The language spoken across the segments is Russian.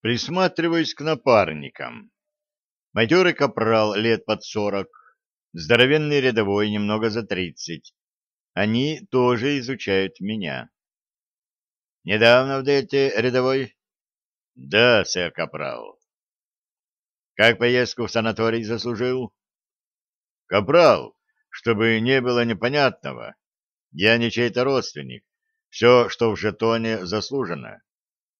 Присматриваюсь к напарникам. Матерый капрал лет под сорок, здоровенный рядовой немного за тридцать. Они тоже изучают меня. Недавно в дельте рядовой? Да, сэр Капрал. Как поездку в санаторий заслужил? Капрал, чтобы не было непонятного. Я не чей-то родственник. Все, что в жетоне, заслужено.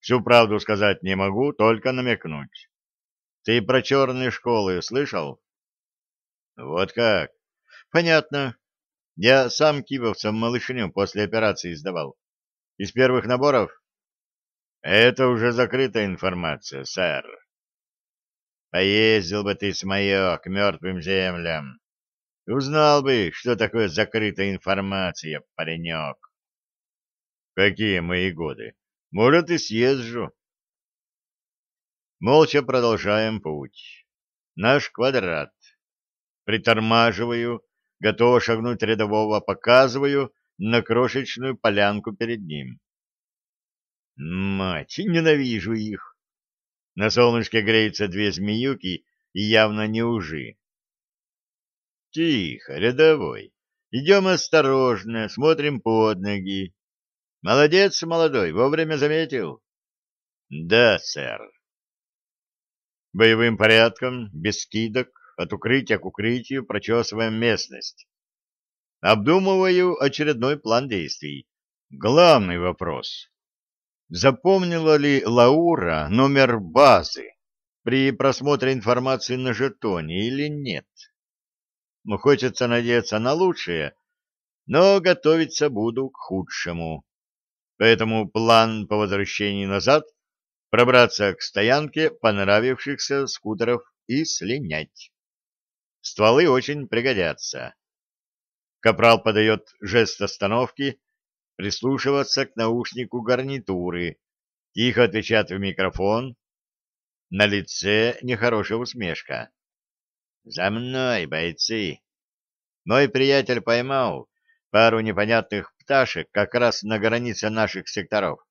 Всю правду сказать не могу, только намекнуть. Ты про черные школы слышал? Вот как? Понятно. Я сам кибовцам малышню после операции сдавал. Из первых наборов? Это уже закрытая информация, сэр. Поездил бы ты с моё к мертвым землям. Узнал бы, что такое закрытая информация, паренек. Какие мои годы? Может, и съезжу. Молча продолжаем путь. Наш квадрат. Притормаживаю, готово шагнуть рядового, показываю на крошечную полянку перед ним. Мать, ненавижу их. На солнышке греются две змеюки и явно не ужи. Тихо, рядовой. Идем осторожно, смотрим под ноги. Молодец, молодой, вовремя заметил. Да, сэр. Боевым порядком, без скидок, от укрытия к укрытию прочесываем местность. Обдумываю очередной план действий. Главный вопрос. Запомнила ли Лаура номер базы при просмотре информации на жетоне или нет? Ну, хочется надеяться на лучшее, но готовиться буду к худшему. Поэтому план по возвращении назад — пробраться к стоянке понравившихся скутеров и слинять. Стволы очень пригодятся. Капрал подает жест остановки, прислушиваться к наушнику гарнитуры, тихо отвечать в микрофон. На лице нехорошая усмешка. «За мной, бойцы!» Мой приятель поймал пару непонятных пташек как раз на границе наших секторов,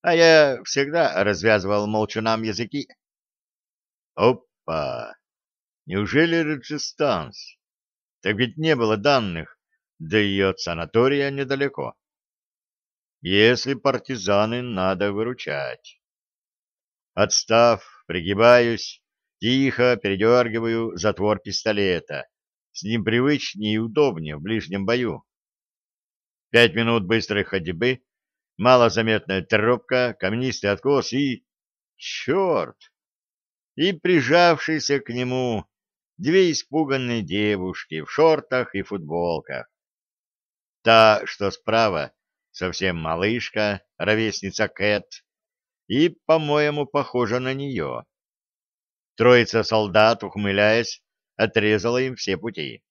а я всегда развязывал молчунам языки. Опа! Неужели Реджистанс? Так ведь не было данных, да и от санатория недалеко. Если партизаны, надо выручать. Отстав, пригибаюсь, тихо передергиваю затвор пистолета. С ним привычнее и удобнее в ближнем бою. Пять минут быстрой ходьбы, малозаметная тропка, каменистый откос и... Черт! И прижавшийся к нему две испуганные девушки в шортах и футболках. Та, что справа, совсем малышка, ровесница Кэт, и, по-моему, похожа на нее. Троица солдат, ухмыляясь, отрезала им все пути.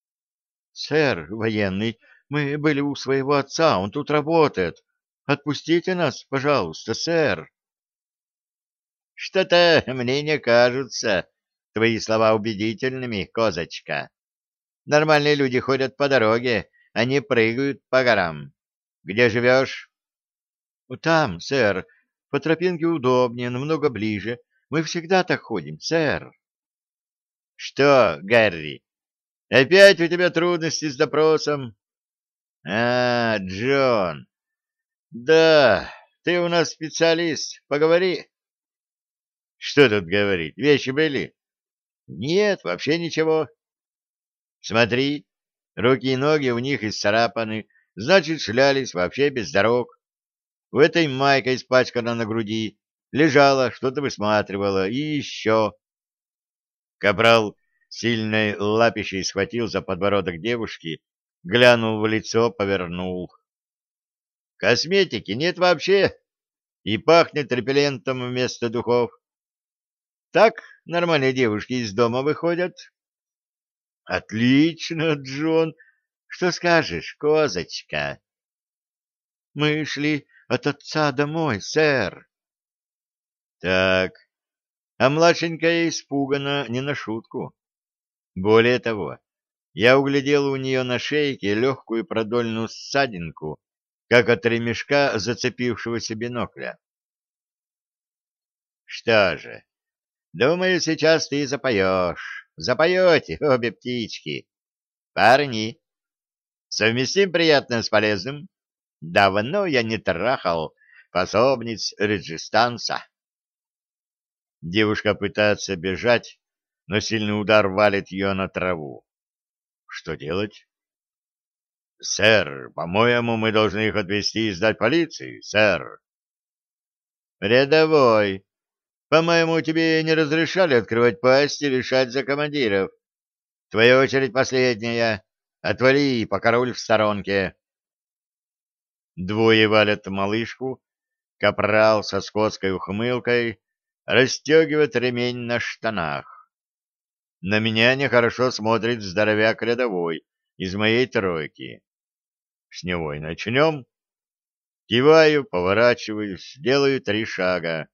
— Сэр, военный, мы были у своего отца, он тут работает. Отпустите нас, пожалуйста, сэр. — Что-то мне не кажутся твои слова убедительными, козочка. Нормальные люди ходят по дороге, они прыгают по горам. Где живешь? — Там, сэр. По тропинке удобнее, намного ближе. Мы всегда так ходим, сэр. — Что, Гарри, опять у тебя трудности с допросом? — А, Джон. Да, ты у нас специалист. Поговори. — Что тут говорить? Вещи были? — Нет, вообще ничего. — Смотри, руки и ноги у них исцарапаны, значит, шлялись вообще без дорог. У этой майка испачкана на груди, лежала, что-то высматривала, и еще. Капрал сильной лапищей схватил за подбородок девушки, глянул в лицо, повернул. Косметики нет вообще, и пахнет репеллентом вместо духов. Так нормальные девушки из дома выходят. Отлично, Джон, что скажешь, козочка? Мы шли от отца домой, сэр. Так, а младшенькая испугана не на шутку. Более того, я углядел у нее на шейке легкую продольную ссадинку, как от ремешка зацепившегося бинокля. Что же, думаю, сейчас ты запоешь. Запоете, обе птички. Парни, совместим приятное с полезным. Давно я не трахал пособниц Реджистанса. Девушка пытается бежать, но сильный удар валит ее на траву. Что делать? — Сэр, по-моему, мы должны их отвезти и сдать полиции, сэр. — Рядовой, по-моему, тебе не разрешали открывать пасть и решать за командиров. Твоя очередь последняя. Отвали, пока руль в сторонке. Двое валят малышку, капрал со скотской ухмылкой расстегивает ремень на штанах. На меня нехорошо смотрит здоровяк рядовой из моей тройки. С него и начнем. Киваю, поворачиваюсь, делаю три шага.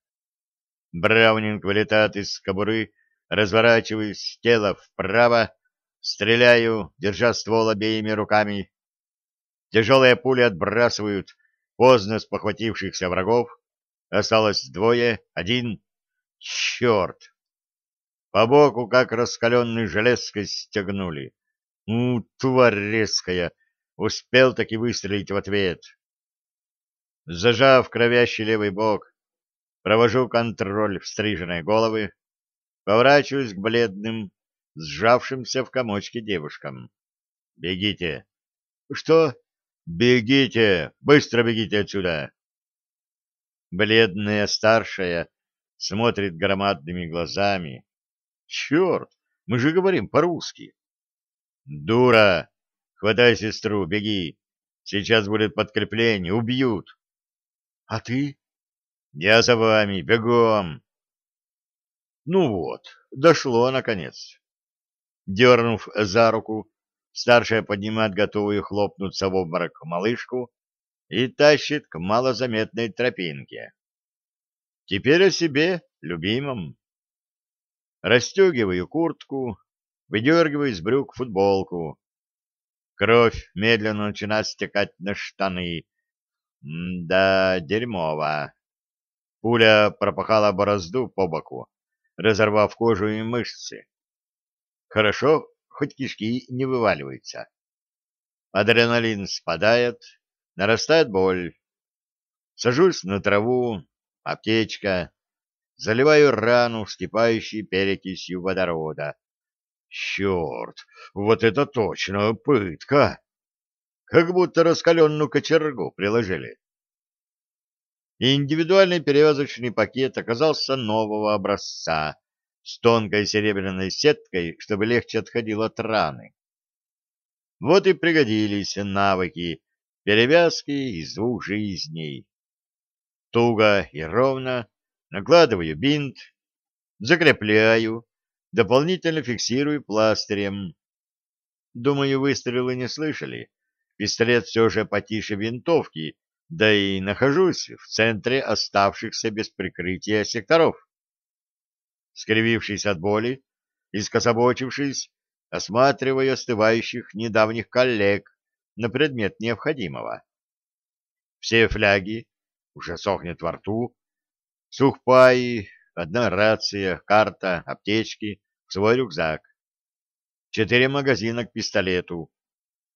Браунинг вылетает из кобуры, разворачиваюсь, тело вправо, стреляю, держа ствол обеими руками. Тяжелые пули отбрасывают поздно спохватившихся врагов. Осталось двое, один. Черт! По боку, как раскаленной железкой, стегнули. У, тварь резкая! Успел таки выстрелить в ответ. Зажав кровящий левый бок, провожу контроль в стриженной головы, поворачиваюсь к бледным, сжавшимся в комочке девушкам. «Бегите!» «Что?» «Бегите! Быстро бегите отсюда!» Бледная старшая смотрит громадными глазами. «Черт! Мы же говорим по-русски!» «Дура! Хватай сестру, беги! Сейчас будет подкрепление, убьют!» «А ты?» Я за вами, бегом. Ну вот, дошло наконец. Дернув за руку, старшая поднимает готовую хлопнуться в обморок малышку и тащит к малозаметной тропинке. Теперь о себе, любимом. Расстегиваю куртку, выдергиваю из брюк футболку. Кровь медленно начинает стекать на штаны. Да, дерьмово. Пуля пропахала борозду по боку, разорвав кожу и мышцы. Хорошо, хоть кишки не вываливаются. Адреналин спадает, нарастает боль. Сажусь на траву, аптечка, заливаю рану, вскипающей перекисью водорода. Черт, вот это точно пытка! Как будто раскаленную кочергу приложили индивидуальный перевязочный пакет оказался нового образца, с тонкой серебряной сеткой, чтобы легче отходил от раны. Вот и пригодились навыки перевязки из двух жизней. Туго и ровно накладываю бинт, закрепляю, дополнительно фиксирую пластырем. Думаю, выстрелы не слышали. Пистолет все же потише винтовки, да и нахожусь в центре оставшихся без прикрытия секторов. Скривившись от боли и скособочившись, осматривая остывающих недавних коллег на предмет необходимого. Все фляги, уже сохнет во рту, сухпаи, одна рация, карта, аптечки, свой рюкзак. Четыре магазина к пистолету.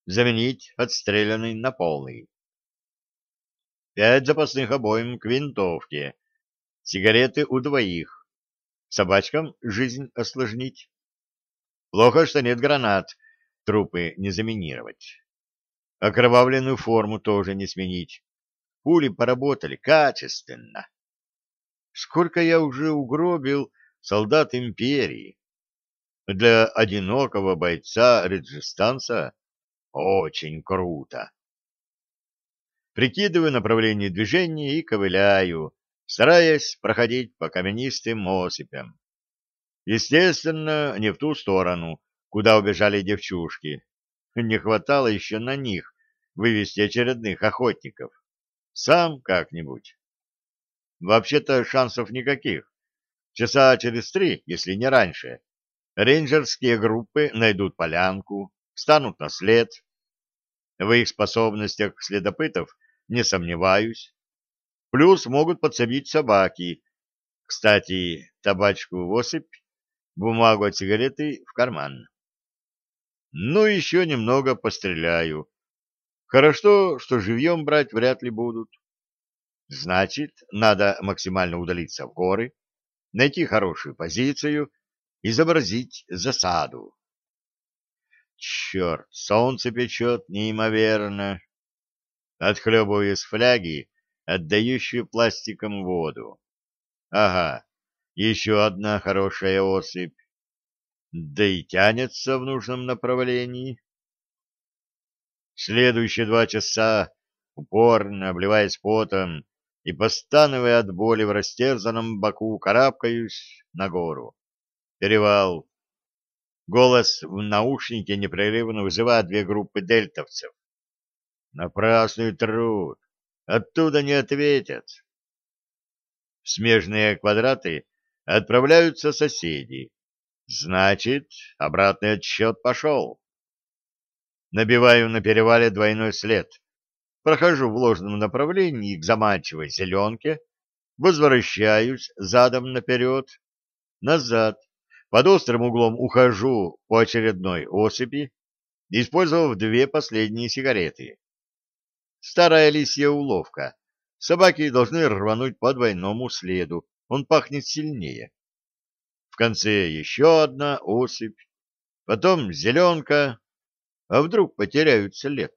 Заменить отстрелянный на полный пять запасных обоим к винтовке, сигареты у двоих. Собачкам жизнь осложнить. Плохо, что нет гранат, трупы не заминировать. Окровавленную форму тоже не сменить. Пули поработали качественно. Сколько я уже угробил солдат империи. Для одинокого бойца Реджистанса очень круто прикидываю направление движения и ковыляю, стараясь проходить по каменистым осыпям. Естественно, не в ту сторону, куда убежали девчушки. Не хватало еще на них вывести очередных охотников. Сам как-нибудь. Вообще-то шансов никаких. Часа через три, если не раньше, рейнджерские группы найдут полянку, встанут на след. В их способностях следопытов не сомневаюсь. Плюс могут подсобить собаки. Кстати, табачку в осыпь, бумагу от сигареты в карман. Ну, еще немного постреляю. Хорошо, что живьем брать вряд ли будут. Значит, надо максимально удалиться в горы, найти хорошую позицию, изобразить засаду. Черт, солнце печет неимоверно. Отхлебываю из фляги, отдающую пластиком воду. Ага, еще одна хорошая осыпь. Да и тянется в нужном направлении. Следующие два часа, упорно обливаясь потом и постановая от боли в растерзанном боку, карабкаюсь на гору. Перевал. Голос в наушнике непрерывно вызывает две группы дельтовцев. Напрасный труд. Оттуда не ответят. В смежные квадраты отправляются соседи. Значит, обратный отсчет пошел. Набиваю на перевале двойной след. Прохожу в ложном направлении к заманчивой зеленке, возвращаюсь задом наперед, назад, под острым углом ухожу по очередной осыпи, использовав две последние сигареты. Старая лисья уловка. Собаки должны рвануть по двойному следу, он пахнет сильнее. В конце еще одна осыпь, потом зеленка, а вдруг потеряют след.